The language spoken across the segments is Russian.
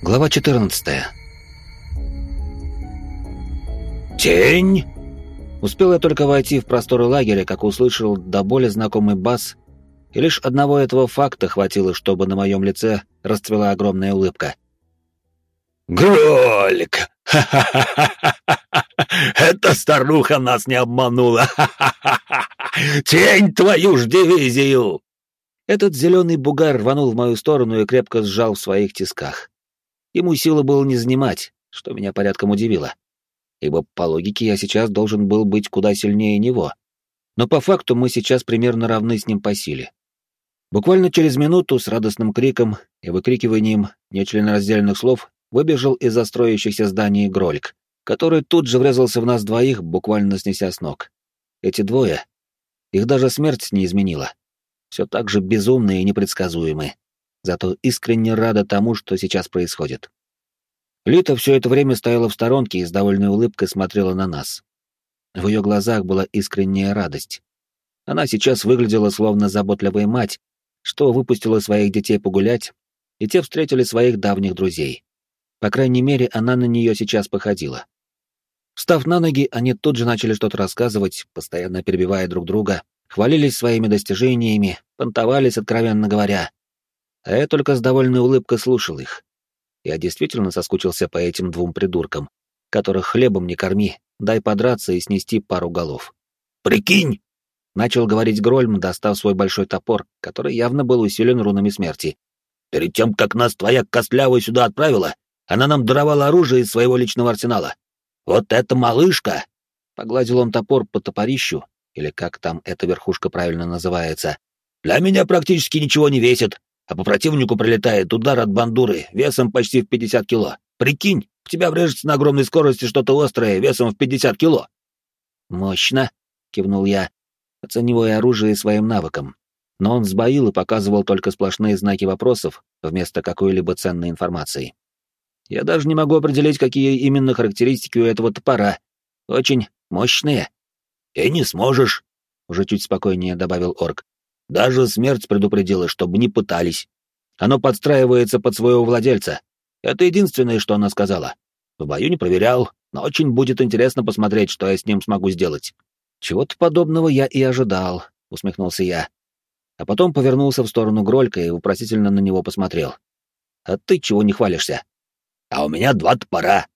Глава 14. «Тень!» Успел я только войти в просторы лагеря, как услышал до боли знакомый бас, и лишь одного этого факта хватило, чтобы на моем лице расцвела огромная улыбка. «Грольк! Ха-ха-ха-ха! Эта старуха нас не обманула! Ха-ха-ха! Тень твою ж дивизию!» Этот зеленый бугар рванул в мою сторону и крепко сжал в своих тисках. Ему силы было не занимать, что меня порядком удивило. Ибо по логике я сейчас должен был быть куда сильнее него. Но по факту мы сейчас примерно равны с ним по силе. Буквально через минуту с радостным криком и выкрикиванием нечленораздельных слов выбежал из застроящихся зданий Грольк, который тут же врезался в нас двоих, буквально снеся с ног. Эти двое, их даже смерть не изменила. Все так же безумные и непредсказуемые зато искренне рада тому, что сейчас происходит. Лита все это время стояла в сторонке и с довольной улыбкой смотрела на нас. В ее глазах была искренняя радость. Она сейчас выглядела словно заботливая мать, что выпустила своих детей погулять, и те встретили своих давних друзей. По крайней мере, она на нее сейчас походила. Встав на ноги, они тут же начали что-то рассказывать, постоянно перебивая друг друга, хвалились своими достижениями, понтовались, откровенно говоря, а я только с довольной улыбкой слушал их. Я действительно соскучился по этим двум придуркам, которых хлебом не корми, дай подраться и снести пару голов. «Прикинь!» — начал говорить Грольм, достав свой большой топор, который явно был усилен рунами смерти. «Перед тем, как нас твоя костлявая сюда отправила, она нам даровала оружие из своего личного арсенала. Вот эта малышка!» Погладил он топор по топорищу, или как там эта верхушка правильно называется. «Для меня практически ничего не весит, а по противнику прилетает удар от бандуры весом почти в 50 кило. Прикинь, в тебя врежется на огромной скорости что-то острое весом в 50 кило. Мощно, кивнул я, оценивая оружие своим навыком. Но он сбоил и показывал только сплошные знаки вопросов вместо какой-либо ценной информации. Я даже не могу определить, какие именно характеристики у этого топора. Очень мощные. И не сможешь, уже чуть спокойнее добавил орк. Даже смерть предупредила, чтобы не пытались. Оно подстраивается под своего владельца. Это единственное, что она сказала. В бою не проверял, но очень будет интересно посмотреть, что я с ним смогу сделать. Чего-то подобного я и ожидал, усмехнулся я. А потом повернулся в сторону Гролька и вопросительно на него посмотрел. А ты чего не хвалишься? А у меня два топора.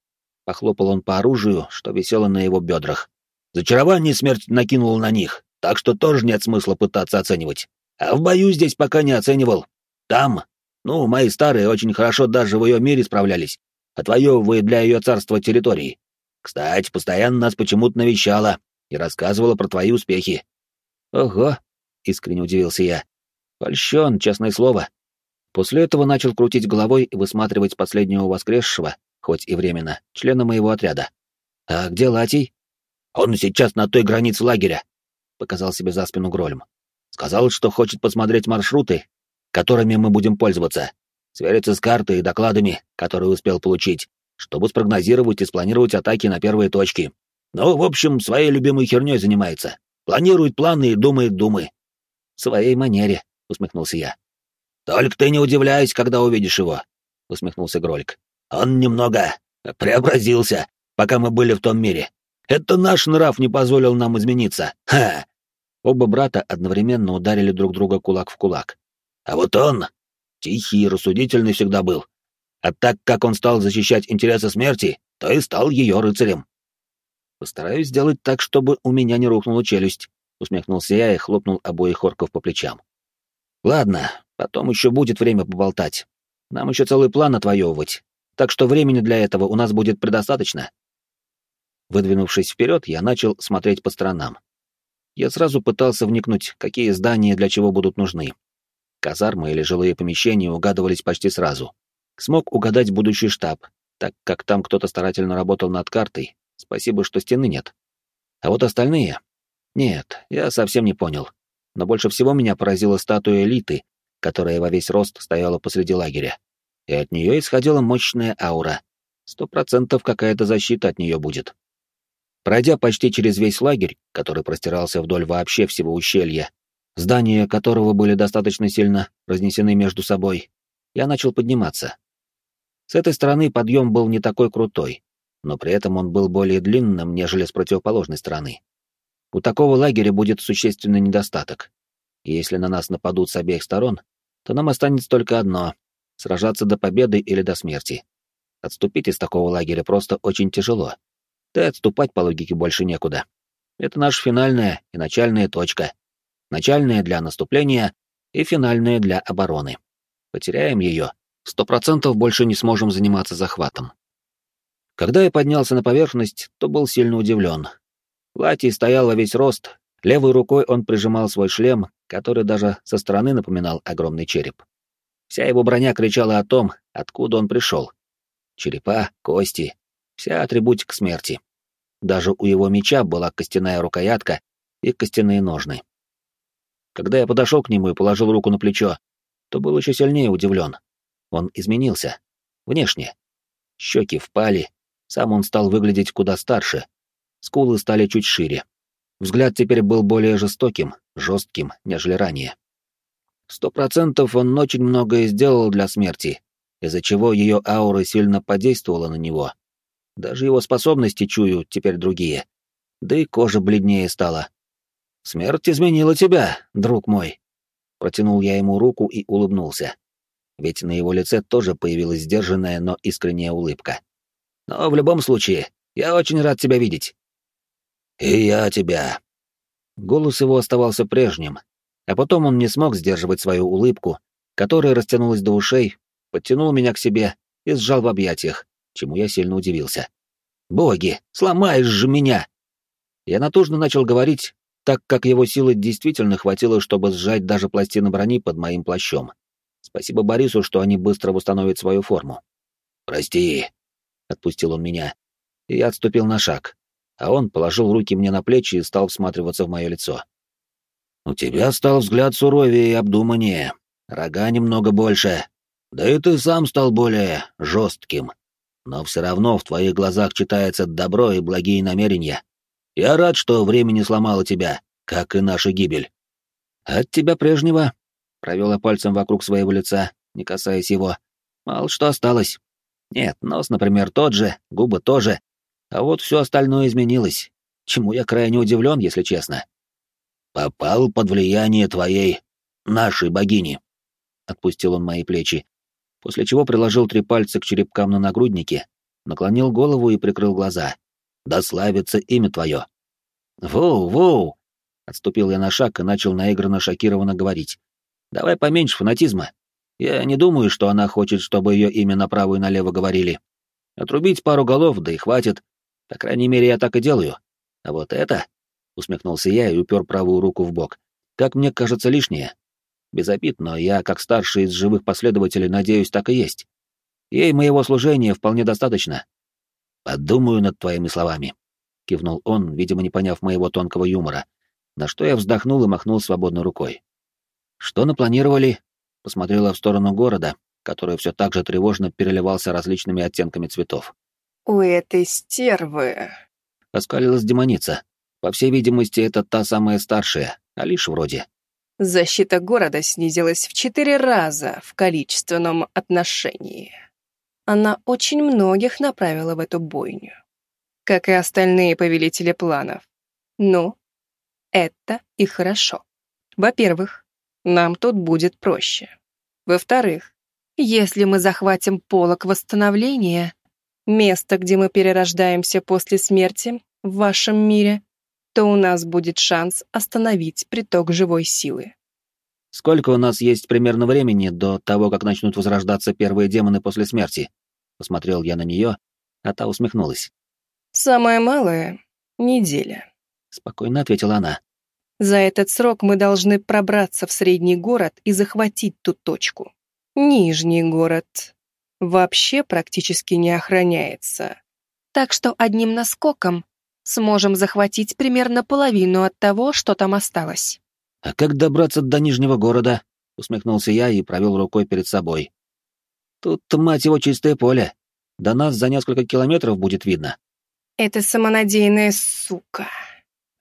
Похлопал он по оружию, что висело на его бедрах. Зачарование смерть накинула на них, так что тоже нет смысла пытаться оценивать. А в бою здесь пока не оценивал. Там, ну, мои старые очень хорошо даже в ее мире справлялись, отвоевывая для ее царства территории. Кстати, постоянно нас почему-то навещала и рассказывала про твои успехи. Ого, искренне удивился я. Польщен, честное слово. После этого начал крутить головой и высматривать последнего воскресшего, хоть и временно, члена моего отряда. А где Латий? Он сейчас на той границе лагеря показал себе за спину Грольм. Сказал, что хочет посмотреть маршруты, которыми мы будем пользоваться, свериться с картой и докладами, которые успел получить, чтобы спрогнозировать и спланировать атаки на первые точки. Ну, в общем, своей любимой херней занимается. Планирует планы и думает думы. В своей манере, усмехнулся я. Только ты не удивляйся, когда увидишь его, усмехнулся Грольк. Он немного преобразился, пока мы были в том мире. Это наш нрав не позволил нам измениться. Ха! Оба брата одновременно ударили друг друга кулак в кулак. А вот он тихий и рассудительный всегда был. А так как он стал защищать интересы смерти, то и стал ее рыцарем. Постараюсь сделать так, чтобы у меня не рухнула челюсть, усмехнулся я и хлопнул обоих орков по плечам. Ладно, потом еще будет время поболтать. Нам еще целый план отвоевывать, так что времени для этого у нас будет предостаточно. Выдвинувшись вперед, я начал смотреть по сторонам. Я сразу пытался вникнуть, какие здания для чего будут нужны. Казармы или жилые помещения угадывались почти сразу. Смог угадать будущий штаб, так как там кто-то старательно работал над картой, спасибо, что стены нет. А вот остальные? Нет, я совсем не понял. Но больше всего меня поразила статуя элиты, которая во весь рост стояла посреди лагеря. И от нее исходила мощная аура. Сто процентов какая-то защита от нее будет. Пройдя почти через весь лагерь, который простирался вдоль вообще всего ущелья, здания которого были достаточно сильно разнесены между собой, я начал подниматься. С этой стороны подъем был не такой крутой, но при этом он был более длинным, нежели с противоположной стороны. У такого лагеря будет существенный недостаток. И если на нас нападут с обеих сторон, то нам останется только одно — сражаться до победы или до смерти. Отступить из такого лагеря просто очень тяжело. Да отступать по логике больше некуда. Это наша финальная и начальная точка. Начальная для наступления и финальная для обороны. Потеряем ее, сто процентов больше не сможем заниматься захватом. Когда я поднялся на поверхность, то был сильно удивлен. Лати стоял во весь рост, левой рукой он прижимал свой шлем, который даже со стороны напоминал огромный череп. Вся его броня кричала о том, откуда он пришел. Черепа, кости, вся атрибутика смерти. Даже у его меча была костяная рукоятка и костяные ножны. Когда я подошел к нему и положил руку на плечо, то был еще сильнее удивлен. Он изменился. Внешне. Щеки впали, сам он стал выглядеть куда старше. Скулы стали чуть шире. Взгляд теперь был более жестоким, жестким, нежели ранее. Сто процентов он очень многое сделал для смерти, из-за чего ее аура сильно подействовала на него. Даже его способности, чую, теперь другие. Да и кожа бледнее стала. «Смерть изменила тебя, друг мой», — протянул я ему руку и улыбнулся. Ведь на его лице тоже появилась сдержанная, но искренняя улыбка. Но в любом случае, я очень рад тебя видеть». «И я тебя». Голос его оставался прежним, а потом он не смог сдерживать свою улыбку, которая растянулась до ушей, подтянул меня к себе и сжал в объятиях, чему я сильно удивился. «Боги, сломаешь же меня!» Я натужно начал говорить, так как его силы действительно хватило, чтобы сжать даже пластины брони под моим плащом. Спасибо Борису, что они быстро восстановят свою форму. «Прости, отпустил он меня. И я отступил на шаг, а он положил руки мне на плечи и стал всматриваться в мое лицо. «У тебя стал взгляд суровее и обдуманнее, рога немного больше, да и ты сам стал более жестким. Но все равно в твоих глазах читается добро и благие намерения. Я рад, что время не сломало тебя, как и наша гибель». «От тебя прежнего», — провел я пальцем вокруг своего лица, не касаясь его, — «мало что осталось». Нет, нос, например, тот же, губы тоже, а вот все остальное изменилось, чему я крайне удивлен, если честно. «Попал под влияние твоей, нашей богини», — отпустил он мои плечи, после чего приложил три пальца к черепкам на нагруднике, наклонил голову и прикрыл глаза. «Да славится имя твое!» «Воу, воу!» — отступил я на шаг и начал наигранно шокированно говорить. «Давай поменьше фанатизма. Я не думаю, что она хочет, чтобы ее имя направо и налево говорили. Отрубить пару голов, да и хватит. По крайней мере, я так и делаю. А вот это...» — усмехнулся я и упер правую руку в бок. «Как мне кажется, лишнее. Без обид, но я, как старший из живых последователей, надеюсь, так и есть. Ей моего служения вполне достаточно. Подумаю над твоими словами», — кивнул он, видимо, не поняв моего тонкого юмора, на что я вздохнул и махнул свободной рукой. «Что напланировали?» посмотрела в сторону города, который все так же тревожно переливался различными оттенками цветов. «У этой стервы...» — оскалилась демоница. По всей видимости, это та самая старшая, Алиш вроде. «Защита города снизилась в четыре раза в количественном отношении. Она очень многих направила в эту бойню, как и остальные повелители планов. Ну, это и хорошо. Во-первых, нам тут будет проще. Во-вторых, если мы захватим полок восстановления, место, где мы перерождаемся после смерти в вашем мире, то у нас будет шанс остановить приток живой силы. Сколько у нас есть примерно времени до того, как начнут возрождаться первые демоны после смерти? Посмотрел я на нее, а та усмехнулась. Самое малое — неделя. Спокойно ответила она. За этот срок мы должны пробраться в средний город и захватить ту точку. Нижний город вообще практически не охраняется. Так что одним наскоком сможем захватить примерно половину от того, что там осталось. «А как добраться до Нижнего города?» — усмехнулся я и провел рукой перед собой. «Тут, мать его, чистое поле. До нас за несколько километров будет видно». «Это самонадеянная сука»,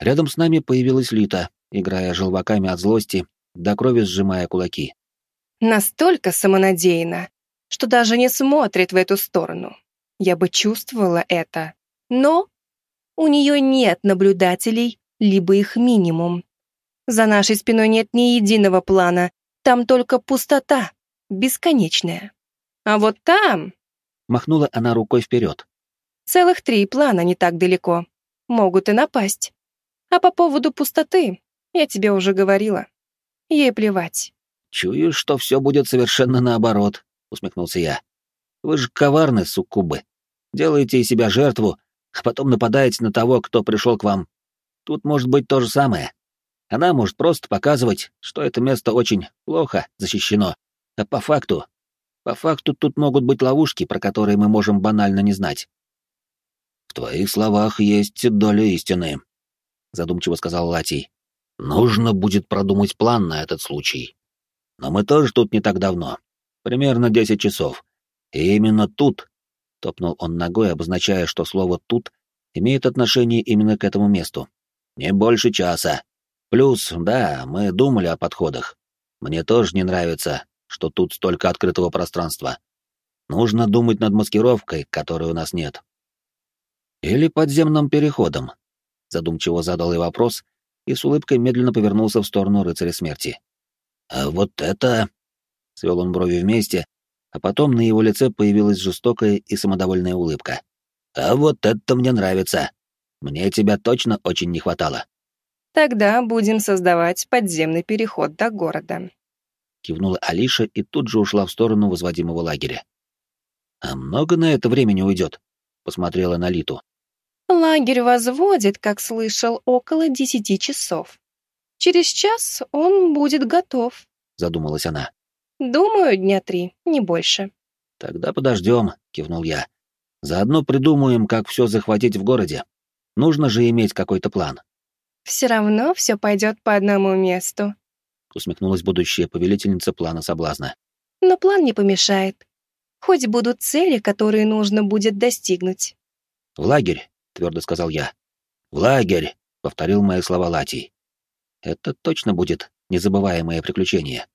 Рядом с нами появилась Лита, играя желваками от злости, до крови сжимая кулаки. «Настолько самонадеянно, что даже не смотрит в эту сторону. Я бы чувствовала это. Но у нее нет наблюдателей, либо их минимум. За нашей спиной нет ни единого плана, там только пустота, бесконечная. А вот там... Махнула она рукой вперед. Целых три плана не так далеко. Могут и напасть. А по поводу пустоты, я тебе уже говорила. Ей плевать. Чую, что все будет совершенно наоборот, усмехнулся я. Вы же коварны, суккубы. Делаете из себя жертву, а потом нападаете на того, кто пришел к вам. Тут может быть то же самое. Она может просто показывать, что это место очень плохо защищено. А по факту... По факту тут могут быть ловушки, про которые мы можем банально не знать. «В твоих словах есть доля истины», — задумчиво сказал Латий. «Нужно будет продумать план на этот случай. Но мы тоже тут не так давно. Примерно десять часов. И именно тут Топнул он ногой, обозначая, что слово «тут» имеет отношение именно к этому месту. Не больше часа. Плюс, да, мы думали о подходах. Мне тоже не нравится, что тут столько открытого пространства. Нужно думать над маскировкой, которой у нас нет. Или подземным переходом. Задумчиво задал я вопрос и с улыбкой медленно повернулся в сторону рыцаря смерти. А вот это... Свел он брови вместе, а потом на его лице появилась жестокая и самодовольная улыбка. «А вот это мне нравится. Мне тебя точно очень не хватало». «Тогда будем создавать подземный переход до города», — кивнула Алиша и тут же ушла в сторону возводимого лагеря. «А много на это времени уйдет?» — посмотрела на Литу. «Лагерь возводит, как слышал, около десяти часов. Через час он будет готов», — задумалась она. Думаю, дня три, не больше. Тогда подождем, кивнул я. Заодно придумаем, как все захватить в городе. Нужно же иметь какой-то план. Все равно все пойдет по одному месту, усмехнулась будущая повелительница плана соблазна. Но план не помешает. Хоть будут цели, которые нужно будет достигнуть. В лагерь, твердо сказал я. В лагерь, повторил мои слова Латий. Это точно будет незабываемое приключение.